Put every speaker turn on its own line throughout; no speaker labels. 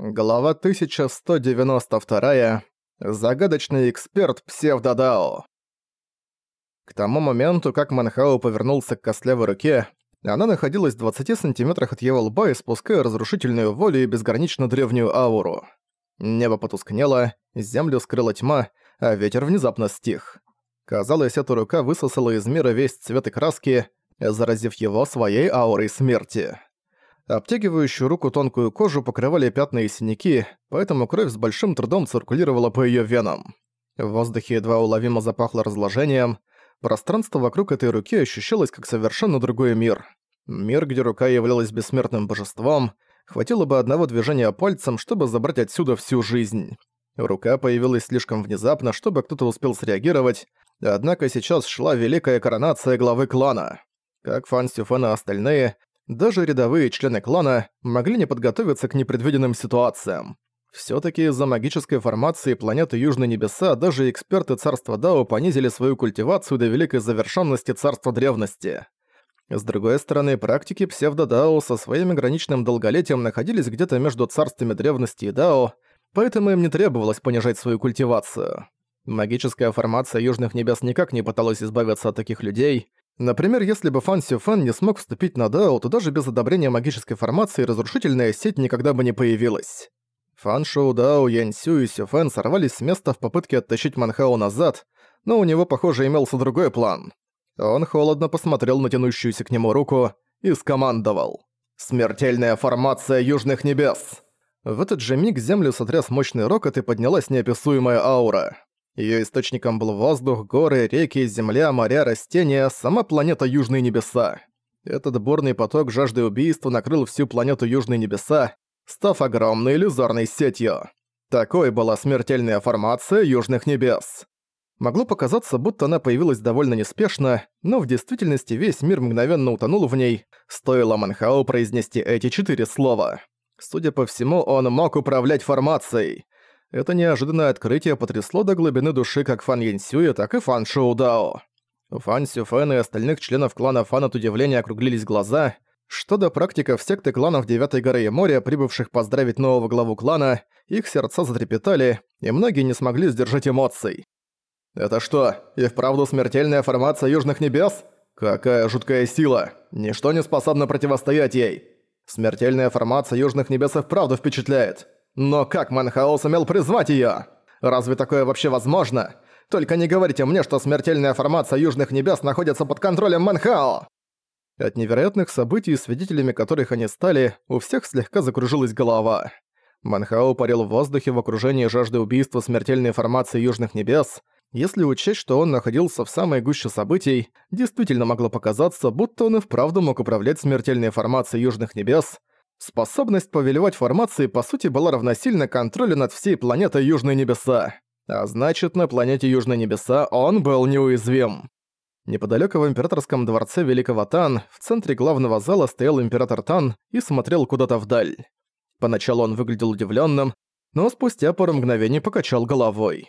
Глава 1192. Загадочный эксперт псевдодао. К тому моменту, как Манхао повернулся к костлявой руке, она находилась в 20 сантиметрах от его лба, испуская разрушительную волю и безгранично древнюю ауру. Небо потускнело, землю скрыла тьма, а ветер внезапно стих. Казалось, эта рука высосала из мира весь цвет и краски, заразив его своей аурой смерти. Обтягивающую руку тонкую кожу покрывали пятна и синяки, поэтому кровь с большим трудом циркулировала по её венам. В воздухе едва уловимо запахло разложением. Пространство вокруг этой руки ощущалось как совершенно другой мир. Мир, где рука являлась бессмертным божеством. Хватило бы одного движения пальцем, чтобы забрать отсюда всю жизнь. Рука появилась слишком внезапно, чтобы кто-то успел среагировать, однако сейчас шла великая коронация главы клана. Как Фан Сюфен и остальные, даже рядовые члены клана могли не подготовиться к непредвиденным ситуациям. Всё-таки из-за магической формации планеты Южные Небеса даже эксперты Царства Дао понизили свою культивацию до великой завершенности Царства Древности. С другой стороны, практики псевдо-дао со своим граничным долголетием находились где-то между царствами древности и дао, поэтому им не требовалось понижать свою культивацию. Магическая формация Южных Небес никак не пыталась избавиться от таких людей, Например, если бы Фан Сюфен не смог вступить на Дао, то даже без одобрения магической формации разрушительная сеть никогда бы не появилась. Фан Шоу Дао, Янь Сю и Сюфен сорвались с места в попытке оттащить Манхао назад, но у него, похоже, имелся другой план. Он холодно посмотрел на тянущуюся к нему руку и скомандовал. «Смертельная формация Южных Небес!» В этот же миг землю сотряс мощный рокот и поднялась неописуемая аура. Её источником был воздух, горы, реки, земля, моря, растения, сама планета Южные Небеса. Этот бурный поток жажды убийства накрыл всю планету Южные Небеса, став огромной иллюзорной сетью. Такой была смертельная формация Южных Небес. Могло показаться, будто она появилась довольно неспешно, но в действительности весь мир мгновенно утонул в ней, стоило Манхау произнести эти четыре слова. Судя по всему, он мог управлять формацией. Это неожиданное открытие потрясло до глубины души как Фан Янсюя, так и Фан Шоудао. У Фан Сюфена и остальных членов клана Фан от удивления округлились глаза. Что до практиков секты кланов Девятой горы и моря, прибывших поздравить нового главу клана, их сердца затрепетали, и многие не смогли сдержать эмоций. «Это что, и вправду смертельная формация Южных Небес? Какая жуткая сила! Ничто не способно противостоять ей! Смертельная формация Южных Небес и вправду впечатляет! Но как Манхао сумел призвать её? Разве такое вообще возможно? Только не говорите мне, что смертельная формация Южных Небес находится под контролем Манхао!» От невероятных событий, свидетелями которых они стали, у всех слегка закружилась голова. Манхао парил в воздухе в окружении жажды убийства смертельной формации Южных Небес. Если учесть, что он находился в самой гуще событий, действительно могло показаться, будто он и вправду мог управлять смертельной формацией Южных Небес, Способность повелевать формацией по сути была равносильна контролю над всей планетой Южные Небеса. А значит, на планете Южные Небеса он был неуязвим. Неподалёку в императорском дворце Великого Тан, в центре главного зала стоял император Тан и смотрел куда-то вдаль. Поначалу он выглядел удивлённым, но спустя пару мгновений покачал головой.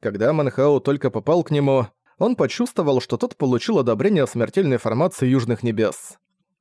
Когда Манхау только попал к нему, он почувствовал, что тот получил одобрение смертельной формации Южных Небес.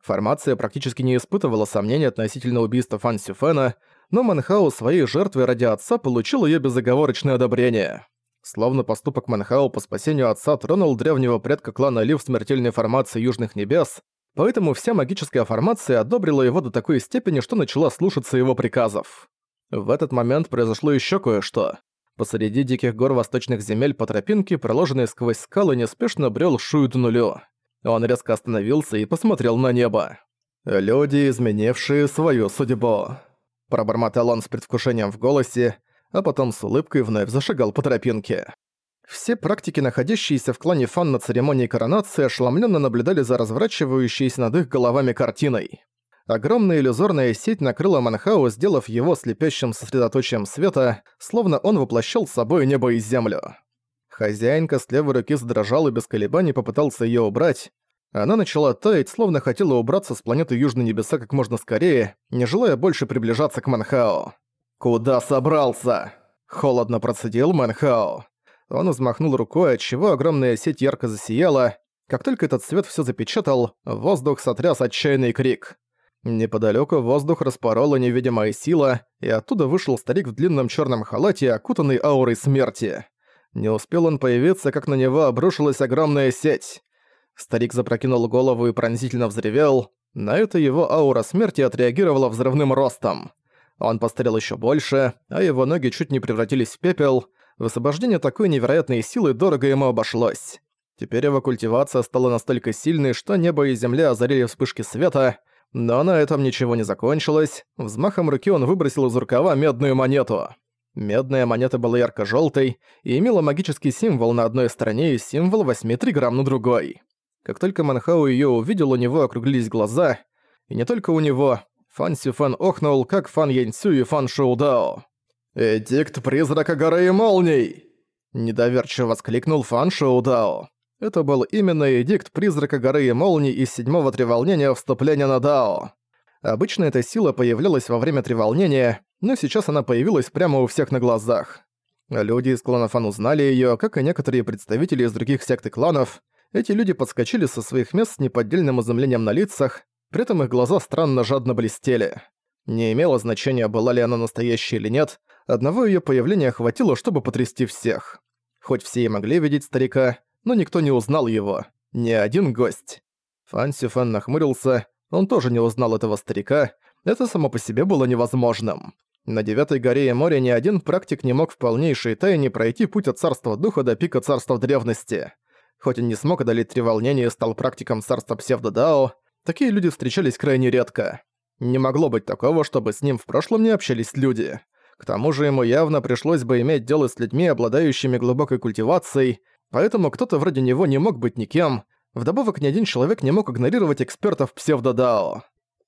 Формация практически не испытывала сомнений относительно убийства Фан Сюфена, но Манхау своей жертвой ради отца получил её безоговорочное одобрение. Словно поступок Манхау по спасению отца тронул древнего предка клана Ли в смертельной формации Южных Небес, поэтому вся магическая формация одобрила его до такой степени, что начала слушаться его приказов. В этот момент произошло ещё кое-что. Посреди диких гор восточных земель по тропинке, проложенной сквозь скалы, неспешно брёл Шуй Нулю. Он резко остановился и посмотрел на небо. «Люди, изменившие свою судьбу», – пробормотал он с предвкушением в голосе, а потом с улыбкой вновь зашагал по тропинке. Все практики, находящиеся в клане Фан на церемонии коронации, ошеломленно наблюдали за разворачивающейся над их головами картиной. Огромная иллюзорная сеть накрыла Манхау, сделав его слепящим сосредоточием света, словно он воплощал с собой небо и землю. Хозяин костлявой руки задрожал и без колебаний попытался её убрать. Она начала таять, словно хотела убраться с планеты Южные Небеса как можно скорее, не желая больше приближаться к Манхао. «Куда собрался?» – холодно процедил Манхао. Он взмахнул рукой, отчего огромная сеть ярко засияла. Как только этот свет всё запечатал, воздух сотряс отчаянный крик. Неподалёку воздух распорола невидимая сила, и оттуда вышел старик в длинном чёрном халате, окутанный аурой смерти. Не успел он появиться, как на него обрушилась огромная сеть. Старик запрокинул голову и пронзительно взревел. На это его аура смерти отреагировала взрывным ростом. Он постарел ещё больше, а его ноги чуть не превратились в пепел. Высвобождение такой невероятной силы дорого ему обошлось. Теперь его культивация стала настолько сильной, что небо и земля озарили вспышки света, но на этом ничего не закончилось. Взмахом руки он выбросил из рукава медную монету. Медная монета была ярко-жёлтой и имела магический символ на одной стороне и символ 8 триграмм на другой. Как только Манхау её увидел, у него округлились глаза. И не только у него. Фан Сюфэн охнул, как Фан Яньцю и Фан Шоудао. «Эдикт призрака горы и молний!» Недоверчиво воскликнул Фан Шоудао. Это был именно эдикт призрака горы и молний из седьмого треволнения вступления на Дао. Обычно эта сила появлялась во время треволнения, но сейчас она появилась прямо у всех на глазах. Люди из клана Фан узнали её, как и некоторые представители из других сект и кланов. Эти люди подскочили со своих мест с неподдельным изумлением на лицах, при этом их глаза странно жадно блестели. Не имело значения, была ли она настоящей или нет, одного её появления хватило, чтобы потрясти всех. Хоть все и могли видеть старика, но никто не узнал его. Ни один гость. Фан Сюфэн нахмурился, он тоже не узнал этого старика, это само по себе было невозможным. На Девятой горе и море ни один практик не мог в полнейшей тайне пройти путь от Царства Духа до пика Царства Древности. Хоть он не смог одолеть три волнения и стал практиком Царства Псевдо-Дао, такие люди встречались крайне редко. Не могло быть такого, чтобы с ним в прошлом не общались люди. К тому же ему явно пришлось бы иметь дело с людьми, обладающими глубокой культивацией, поэтому кто-то вроде него не мог быть никем, вдобавок ни один человек не мог игнорировать экспертов псевдодао.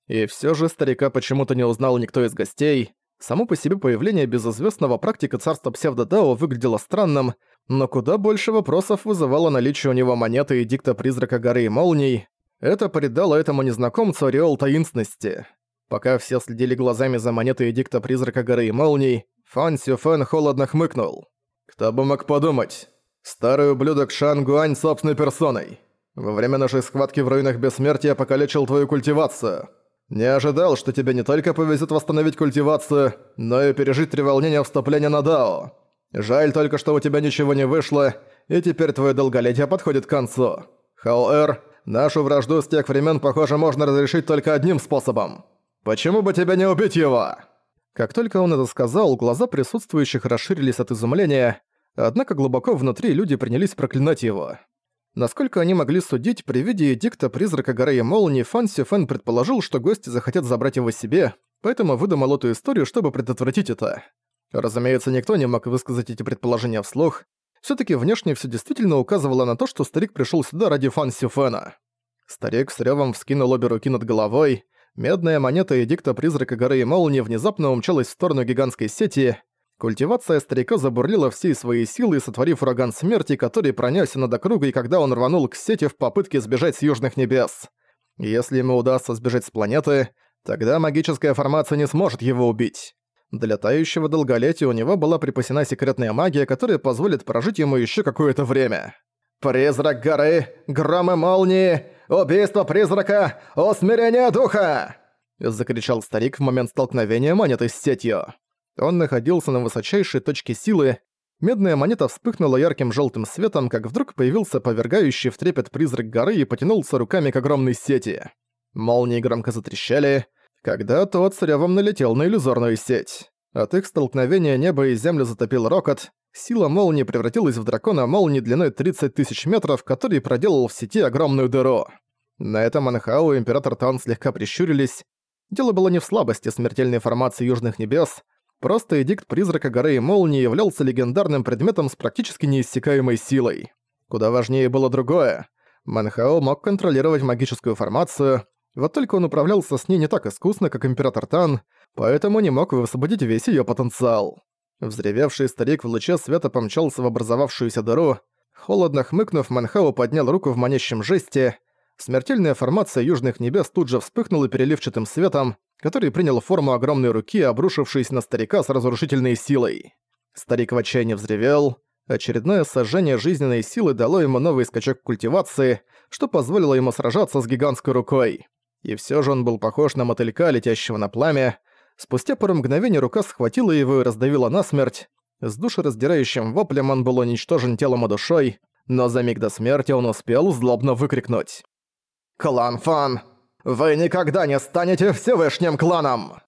И всё же старика почему-то не узнал никто из гостей. Само по себе появление безызвестного практика царства псевдодао выглядело странным, но куда больше вопросов вызывало наличие у него монеты и дикта призрака горы и молний. Это придало этому незнакомцу ореол таинственности. Пока все следили глазами за монетой дикта призрака горы и молний, Фан Сюфэн холодно хмыкнул. «Кто бы мог подумать? Старый ублюдок Шан Гуань собственной персоной. Во время нашей схватки в руинах бессмертия покалечил твою культивацию. Не ожидал, что тебе не только повезет восстановить культивацию, но и пережить три волнения вступления на Дао. Жаль только, что у тебя ничего не вышло, и теперь твое долголетие подходит к концу. Хаоэр, нашу вражду с тех времен, похоже, можно разрешить только одним способом. Почему бы тебе не убить его?» Как только он это сказал, глаза присутствующих расширились от изумления, Однако глубоко внутри люди принялись проклинать его. Насколько они могли судить, при виде эдикта призрака горы и молнии Фан Сюфен предположил, что гости захотят забрать его себе, поэтому выдумал эту историю, чтобы предотвратить это. Разумеется, никто не мог высказать эти предположения вслух. все таки внешне все действительно указывало на то, что старик пришел сюда ради Фан Сюфена. Старик с ревом вскинул обе руки над головой, медная монета эдикта призрака горы и молнии внезапно умчалась в сторону гигантской сети, Культивация старика забурлила всей своей силой, сотворив ураган смерти, который пронёсся над округой, когда он рванул к сети в попытке сбежать с южных небес. Если ему удастся сбежать с планеты, тогда магическая формация не сможет его убить. Для тающего долголетия у него была припасена секретная магия, которая позволит прожить ему ещё какое-то время. «Призрак горы! Громы молнии! Убийство призрака! Усмирение духа!» Закричал старик в момент столкновения монеты с сетью. Он находился на высочайшей точке силы. Медная монета вспыхнула ярким желтым светом, как вдруг появился повергающий в трепет призрак горы и потянулся руками к огромной сети. Молнии громко затрещали, когда тот с ревом налетел на иллюзорную сеть. От их столкновения небо и землю затопил рокот, сила молнии превратилась в дракона молнии длиной 30 тысяч метров, который проделал в сети огромную дыру. На этом Анхау и Император Таун слегка прищурились. Дело было не в слабости смертельной формации Южных Небес, Просто эдикт призрака горы и молнии являлся легендарным предметом с практически неиссякаемой силой. Куда важнее было другое. Манхао мог контролировать магическую формацию, вот только он управлялся с ней не так искусно, как Император Тан, поэтому не мог высвободить весь её потенциал. Взревевший старик в луче света помчался в образовавшуюся дыру. Холодно хмыкнув, Манхао поднял руку в манящем жесте. Смертельная формация Южных Небес тут же вспыхнула переливчатым светом, который принял форму огромной руки, обрушившейся на старика с разрушительной силой. Старик в отчаянии взревел. Очередное сожжение жизненной силы дало ему новый скачок культивации, что позволило ему сражаться с гигантской рукой. И все же он был похож на мотылька, летящего на пламя. Спустя пару мгновений рука схватила его и раздавила насмерть. С душераздирающим воплем он был уничтожен телом и душой, но за миг до смерти он успел злобно выкрикнуть. «Клан Фан, вы никогда не станете Всевышним кланом!»